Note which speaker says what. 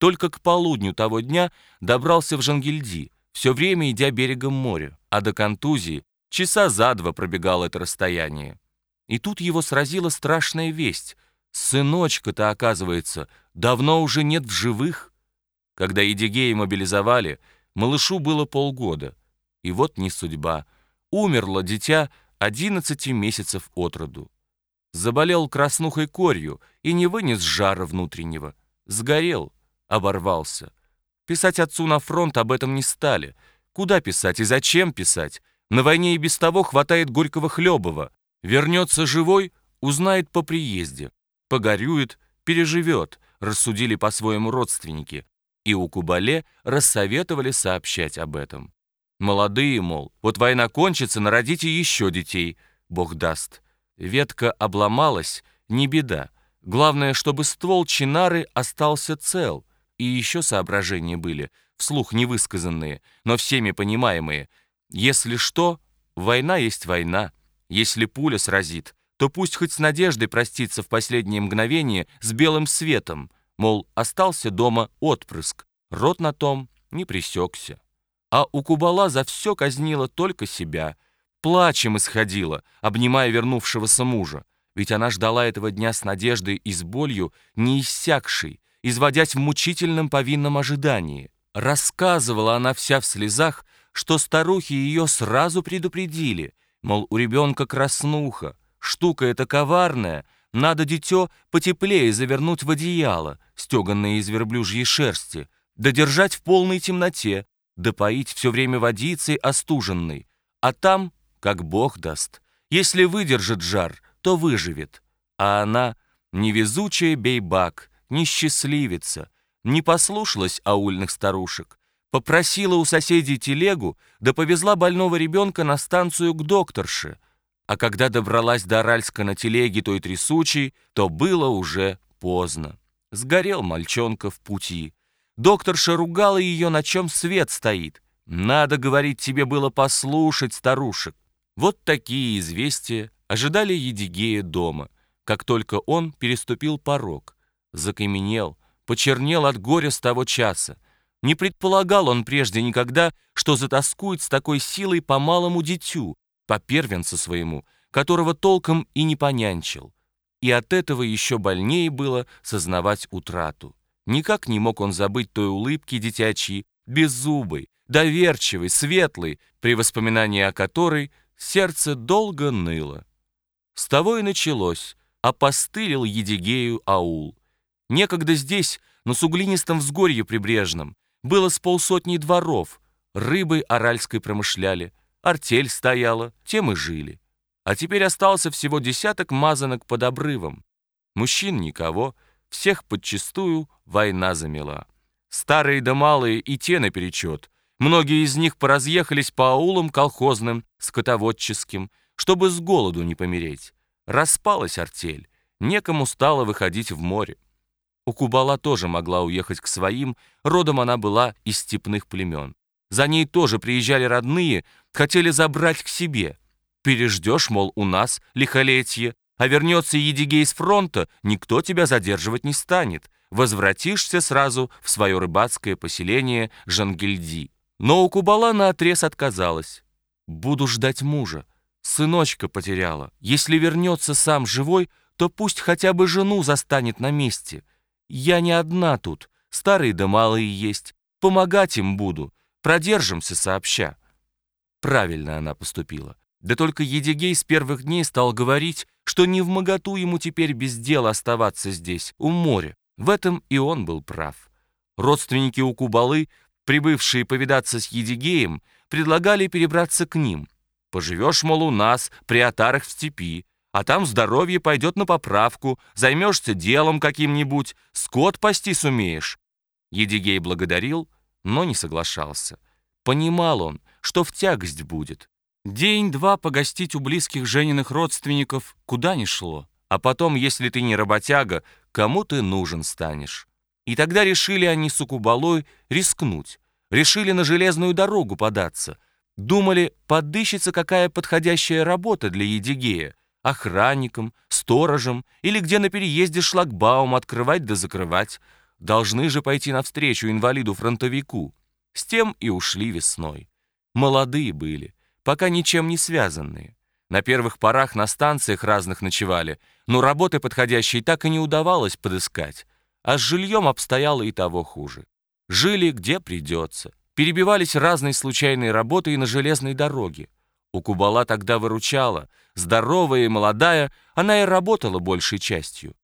Speaker 1: Только к полудню того дня добрался в Жангильди, все время идя берегом моря, а до контузии часа за два пробегал это расстояние. И тут его сразила страшная весть. Сыночка-то, оказывается, давно уже нет в живых. Когда Едигея мобилизовали, малышу было полгода. И вот не судьба. Умерло дитя 11 месяцев от роду. Заболел краснухой корью и не вынес жара внутреннего. Сгорел, оборвался. Писать отцу на фронт об этом не стали. Куда писать и зачем писать? На войне и без того хватает горького хлебова. Вернется живой, узнает по приезде. Погорюет, переживет, рассудили по-своему родственники. И у Кубале рассоветовали сообщать об этом. Молодые, мол, вот война кончится, народите еще детей, Бог даст. Ветка обломалась, не беда. Главное, чтобы ствол чинары остался цел. И еще соображения были, вслух невысказанные, но всеми понимаемые. Если что, война есть война. Если пуля сразит, то пусть хоть с надеждой простится в последнее мгновение с белым светом, мол, остался дома отпрыск, рот на том не присекся. А у Кубала за все казнила только себя, плачем исходила, обнимая вернувшегося мужа, ведь она ждала этого дня с надеждой и с болью, не иссякшей, изводясь в мучительном повинном ожидании. Рассказывала она вся в слезах, что старухи ее сразу предупредили, Мол, у ребенка краснуха, штука эта коварная, надо дитё потеплее завернуть в одеяло, стеганное из верблюжьей шерсти, да держать в полной темноте, да поить все время водицей остуженной. А там, как Бог даст, если выдержит жар, то выживет. А она, невезучая бейбак, несчастливица, не послушалась аульных старушек, Попросила у соседей телегу, да повезла больного ребенка на станцию к докторше. А когда добралась до Аральска на телеге той трясучей, то было уже поздно. Сгорел мальчонка в пути. Докторша ругала ее, на чем свет стоит. Надо, говорить, тебе было послушать старушек. Вот такие известия ожидали Едигея дома, как только он переступил порог. Закаменел, почернел от горя с того часа. Не предполагал он прежде никогда, что затаскует с такой силой по малому дитю, по первенцу своему, которого толком и не понянчил. И от этого еще больнее было сознавать утрату. Никак не мог он забыть той улыбки дитячьей, беззубой, доверчивой, светлой, при воспоминании о которой сердце долго ныло. С того и началось, опостылил Едигею аул. Некогда здесь, на суглинистом взгорье прибрежном, было с полсотни дворов, рыбой аральской промышляли, артель стояла, тем и жили. А теперь остался всего десяток мазанок под обрывом. Мужчин никого, всех подчистую война замела. Старые да малые и те наперечет. Многие из них поразъехались по аулам колхозным, скотоводческим, чтобы с голоду не помереть. Распалась артель, некому стало выходить в море. У Кубала тоже могла уехать к своим, родом она была из степных племен. За ней тоже приезжали родные, хотели забрать к себе. Переждешь, мол, у нас лихолетье, а вернется Едигей с фронта, никто тебя задерживать не станет. Возвратишься сразу в свое рыбацкое поселение Жангельди. Но у Кубала наотрез отказалась. «Буду ждать мужа. Сыночка потеряла. Если вернется сам живой, то пусть хотя бы жену застанет на месте». Я не одна тут, старые да малые есть. Помогать им буду, продержимся сообща». Правильно она поступила. Да только Едигей с первых дней стал говорить, что не в моготу ему теперь без дела оставаться здесь, у моря. В этом и он был прав. Родственники у Кубалы, прибывшие повидаться с Едигеем, предлагали перебраться к ним. «Поживешь, мол, у нас, при отарах в степи, а там здоровье пойдет на поправку, займешься делом каким-нибудь, скот пасти сумеешь». Едигей благодарил, но не соглашался. Понимал он, что в тягость будет. День-два погостить у близких Жениных родственников куда ни шло. А потом, если ты не работяга, кому ты нужен станешь. И тогда решили они с Укубалой рискнуть. Решили на железную дорогу податься. Думали, подыщется какая подходящая работа для Едигея охранником, сторожем или где на переезде шлагбаум открывать да закрывать. должны же пойти навстречу инвалиду-фронтовику. С тем и ушли весной. Молодые были, пока ничем не связанные. На первых порах на станциях разных ночевали, но работы подходящей так и не удавалось подыскать. А с жильем обстояло и того хуже. Жили где придется. Перебивались разные случайные работы и на железной дороге. У Кубала тогда выручала. Здоровая и молодая, она и работала большей частью.